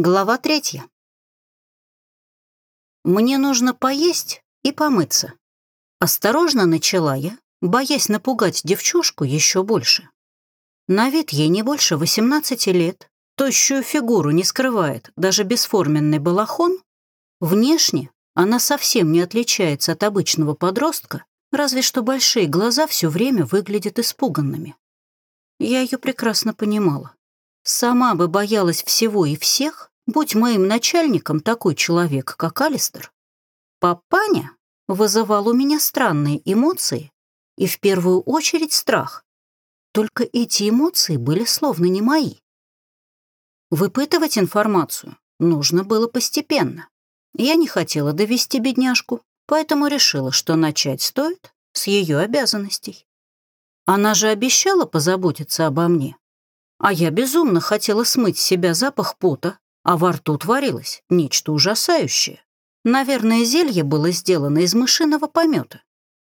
Глава третья. Мне нужно поесть и помыться. Осторожно начала я, боясь напугать девчушку еще больше. На вид ей не больше 18 лет, тощую фигуру не скрывает даже бесформенный балахон. Внешне она совсем не отличается от обычного подростка, разве что большие глаза все время выглядят испуганными. Я ее прекрасно понимала. Сама бы боялась всего и всех, будь моим начальником такой человек, как Алистер. Папаня вызывал у меня странные эмоции и в первую очередь страх. Только эти эмоции были словно не мои. Выпытывать информацию нужно было постепенно. Я не хотела довести бедняжку, поэтому решила, что начать стоит с ее обязанностей. Она же обещала позаботиться обо мне, а я безумно хотела смыть с себя запах пота, а во рту творилось нечто ужасающее. Наверное, зелье было сделано из мышиного помета.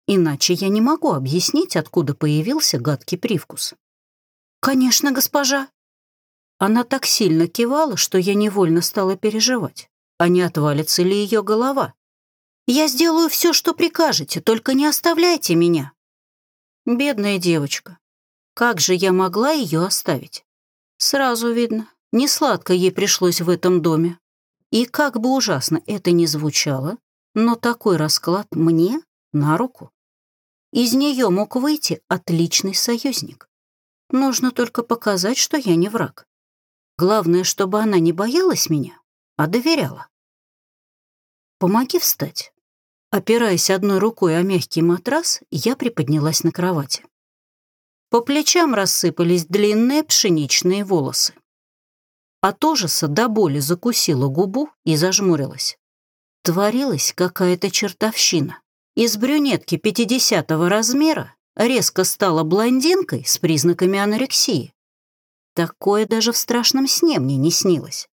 Иначе я не могу объяснить, откуда появился гадкий привкус. «Конечно, госпожа». Она так сильно кивала, что я невольно стала переживать, а не отвалится ли ее голова. «Я сделаю все, что прикажете, только не оставляйте меня». Бедная девочка. Как же я могла ее оставить? Сразу видно, не сладко ей пришлось в этом доме. И как бы ужасно это ни звучало, но такой расклад мне на руку. Из нее мог выйти отличный союзник. Нужно только показать, что я не враг. Главное, чтобы она не боялась меня, а доверяла. Помоги встать. Опираясь одной рукой о мягкий матрас, я приподнялась на кровати. По плечам рассыпались длинные пшеничные волосы. От ужаса до боли закусила губу и зажмурилась. Творилась какая-то чертовщина. Из брюнетки 50-го размера резко стала блондинкой с признаками анорексии. Такое даже в страшном сне мне не снилось.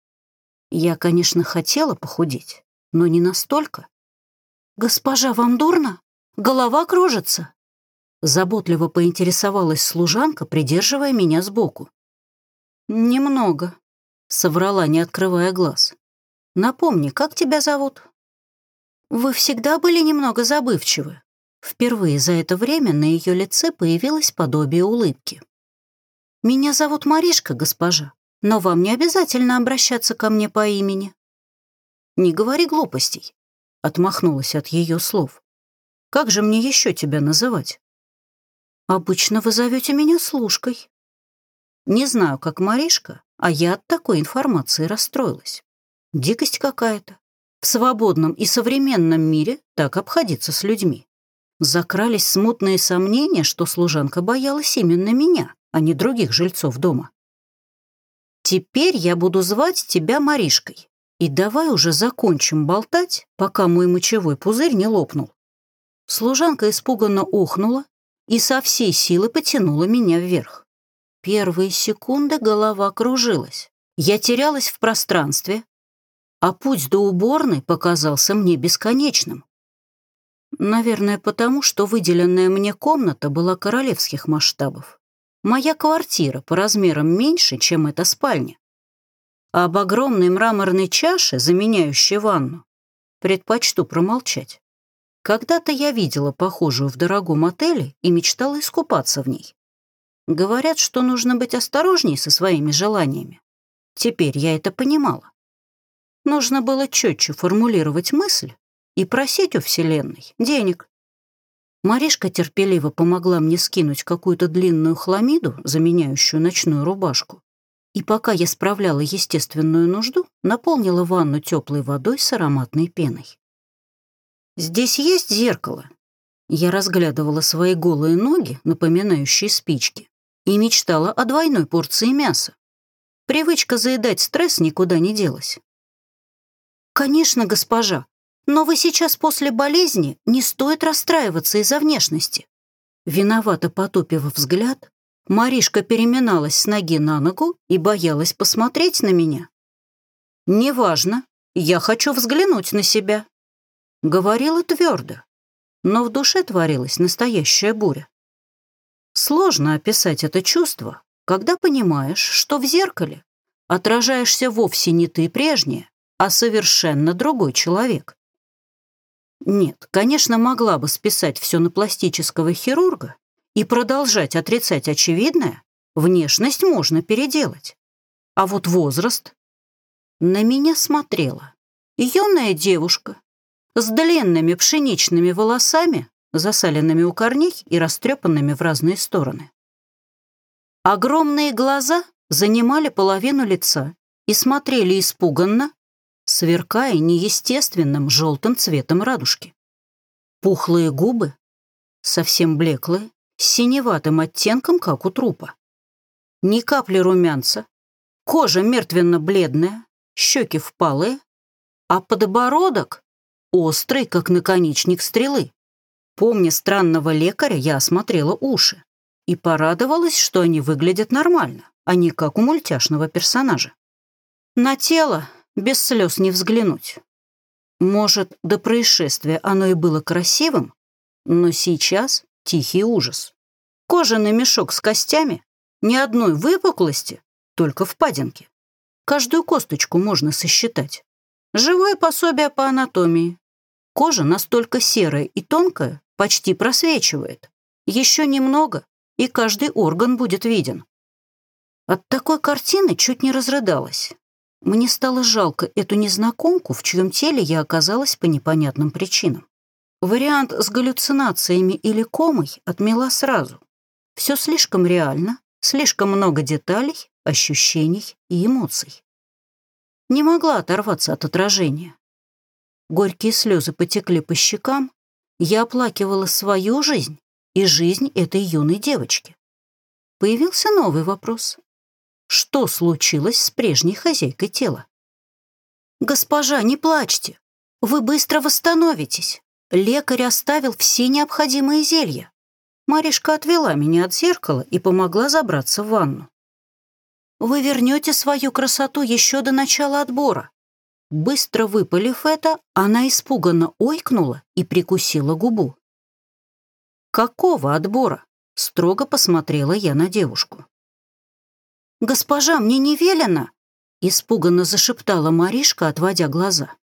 Я, конечно, хотела похудеть, но не настолько. «Госпожа, вам дурно? Голова кружится?» Заботливо поинтересовалась служанка, придерживая меня сбоку. «Немного», — соврала, не открывая глаз. «Напомни, как тебя зовут?» «Вы всегда были немного забывчивы». Впервые за это время на ее лице появилось подобие улыбки. «Меня зовут Маришка, госпожа, но вам не обязательно обращаться ко мне по имени». «Не говори глупостей», — отмахнулась от ее слов. «Как же мне еще тебя называть?» Обычно вы зовете меня служкой. Не знаю, как Маришка, а я от такой информации расстроилась. Дикость какая-то. В свободном и современном мире так обходиться с людьми. Закрались смутные сомнения, что служанка боялась именно меня, а не других жильцов дома. Теперь я буду звать тебя Маришкой. И давай уже закончим болтать, пока мой мочевой пузырь не лопнул. Служанка испуганно ухнула и со всей силы потянула меня вверх. Первые секунды голова кружилась. Я терялась в пространстве, а путь до уборной показался мне бесконечным. Наверное, потому что выделенная мне комната была королевских масштабов. Моя квартира по размерам меньше, чем эта спальня. А об огромной мраморной чаше, заменяющей ванну, предпочту промолчать. Когда-то я видела похожую в дорогом отеле и мечтала искупаться в ней. Говорят, что нужно быть осторожней со своими желаниями. Теперь я это понимала. Нужно было четче формулировать мысль и просить у Вселенной денег. Маришка терпеливо помогла мне скинуть какую-то длинную хламиду, заменяющую ночную рубашку. И пока я справляла естественную нужду, наполнила ванну теплой водой с ароматной пеной. «Здесь есть зеркало?» Я разглядывала свои голые ноги, напоминающие спички, и мечтала о двойной порции мяса. Привычка заедать стресс никуда не делась. «Конечно, госпожа, но вы сейчас после болезни не стоит расстраиваться из-за внешности». Виновато потупив взгляд, Маришка переминалась с ноги на ногу и боялась посмотреть на меня. «Неважно, я хочу взглянуть на себя», Говорила твердо, но в душе творилась настоящая буря. Сложно описать это чувство, когда понимаешь, что в зеркале отражаешься вовсе не ты прежняя, а совершенно другой человек. Нет, конечно, могла бы списать все на пластического хирурга и продолжать отрицать очевидное, внешность можно переделать. А вот возраст... На меня смотрела юная девушка с длинными пшеничными волосами, засаленными у корней и растрепанными в разные стороны. Огромные глаза занимали половину лица и смотрели испуганно, сверкая неестественным желтым цветом радужки. Пухлые губы, совсем блеклые, с синеватым оттенком, как у трупа. Ни капли румянца, кожа мертвенно-бледная, щеки впалые, а подбородок острый, как наконечник стрелы. Помня странного лекаря, я осмотрела уши и порадовалась, что они выглядят нормально, а не как у мультяшного персонажа. На тело без слез не взглянуть. Может, до происшествия оно и было красивым, но сейчас тихий ужас. Кожаный мешок с костями, ни одной выпуклости, только впадинки. Каждую косточку можно сосчитать. Живое пособие по анатомии. Кожа настолько серая и тонкая, почти просвечивает. Еще немного, и каждый орган будет виден. От такой картины чуть не разрыдалась. Мне стало жалко эту незнакомку, в чьем теле я оказалась по непонятным причинам. Вариант с галлюцинациями или комой отмела сразу. Все слишком реально, слишком много деталей, ощущений и эмоций. Не могла оторваться от отражения. Горькие слезы потекли по щекам, я оплакивала свою жизнь и жизнь этой юной девочки. Появился новый вопрос. Что случилось с прежней хозяйкой тела? «Госпожа, не плачьте. Вы быстро восстановитесь. Лекарь оставил все необходимые зелья». Маришка отвела меня от зеркала и помогла забраться в ванну. «Вы вернете свою красоту еще до начала отбора». Быстро выпалив это, она испуганно ойкнула и прикусила губу. «Какого отбора?» — строго посмотрела я на девушку. «Госпожа, мне не велено!» — испуганно зашептала Маришка, отводя глаза.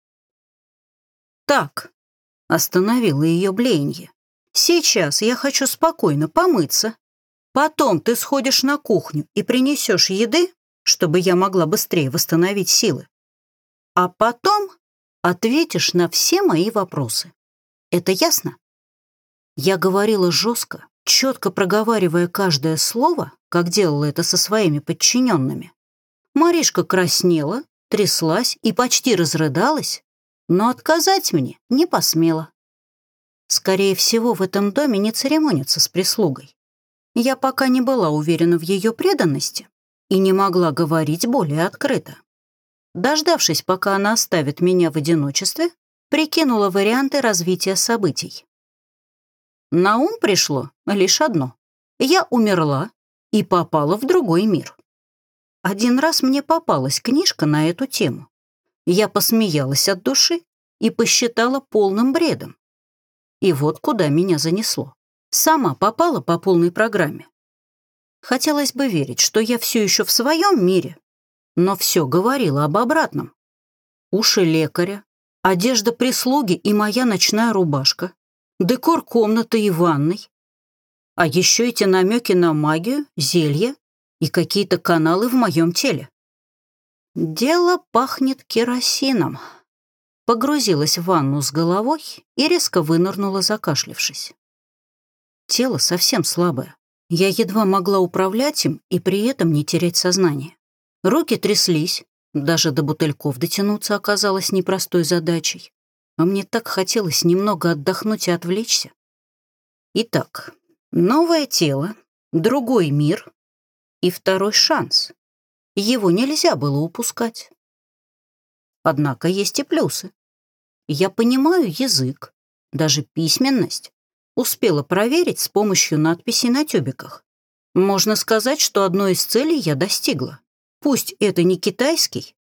«Так», — остановила ее блеяние, — «сейчас я хочу спокойно помыться. Потом ты сходишь на кухню и принесешь еды, чтобы я могла быстрее восстановить силы. А потом ответишь на все мои вопросы. Это ясно?» Я говорила жестко, четко проговаривая каждое слово, как делала это со своими подчиненными. Маришка краснела, тряслась и почти разрыдалась, но отказать мне не посмела. Скорее всего, в этом доме не церемонятся с прислугой. Я пока не была уверена в ее преданности и не могла говорить более открыто. Дождавшись, пока она оставит меня в одиночестве, прикинула варианты развития событий. На ум пришло лишь одно. Я умерла и попала в другой мир. Один раз мне попалась книжка на эту тему. Я посмеялась от души и посчитала полным бредом. И вот куда меня занесло. Сама попала по полной программе. Хотелось бы верить, что я все еще в своем мире, но все говорило об обратном. Уши лекаря, одежда прислуги и моя ночная рубашка декор комнаты и ванной. А еще эти намеки на магию, зелья и какие-то каналы в моем теле. Дело пахнет керосином. Погрузилась в ванну с головой и резко вынырнула, закашлившись. Тело совсем слабое. Я едва могла управлять им и при этом не терять сознание. Руки тряслись, даже до бутыльков дотянуться оказалось непростой задачей а мне так хотелось немного отдохнуть и отвлечься. Итак, новое тело, другой мир и второй шанс. Его нельзя было упускать. Однако есть и плюсы. Я понимаю язык, даже письменность. Успела проверить с помощью надписей на тюбиках. Можно сказать, что одной из целей я достигла. Пусть это не китайский,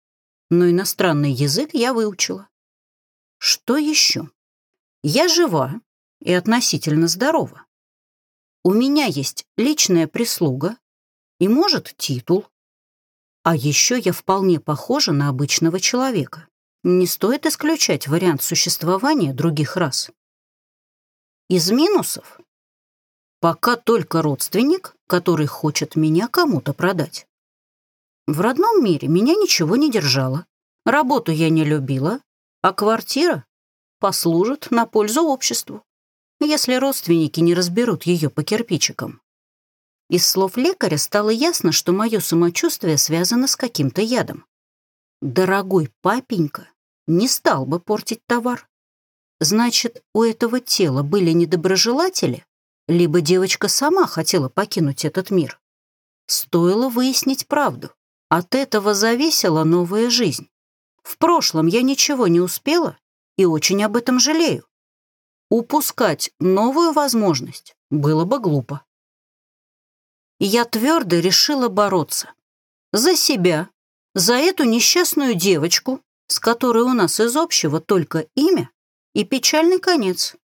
но иностранный язык я выучила. Что еще? Я жива и относительно здорова. У меня есть личная прислуга и, может, титул. А еще я вполне похожа на обычного человека. Не стоит исключать вариант существования других рас. Из минусов пока только родственник, который хочет меня кому-то продать. В родном мире меня ничего не держало, работу я не любила, а квартира послужит на пользу обществу, если родственники не разберут ее по кирпичикам. Из слов лекаря стало ясно, что мое самочувствие связано с каким-то ядом. Дорогой папенька не стал бы портить товар. Значит, у этого тела были недоброжелатели, либо девочка сама хотела покинуть этот мир. Стоило выяснить правду. От этого зависела новая жизнь. В прошлом я ничего не успела и очень об этом жалею. Упускать новую возможность было бы глупо я твердо решила бороться. За себя, за эту несчастную девочку, с которой у нас из общего только имя и печальный конец.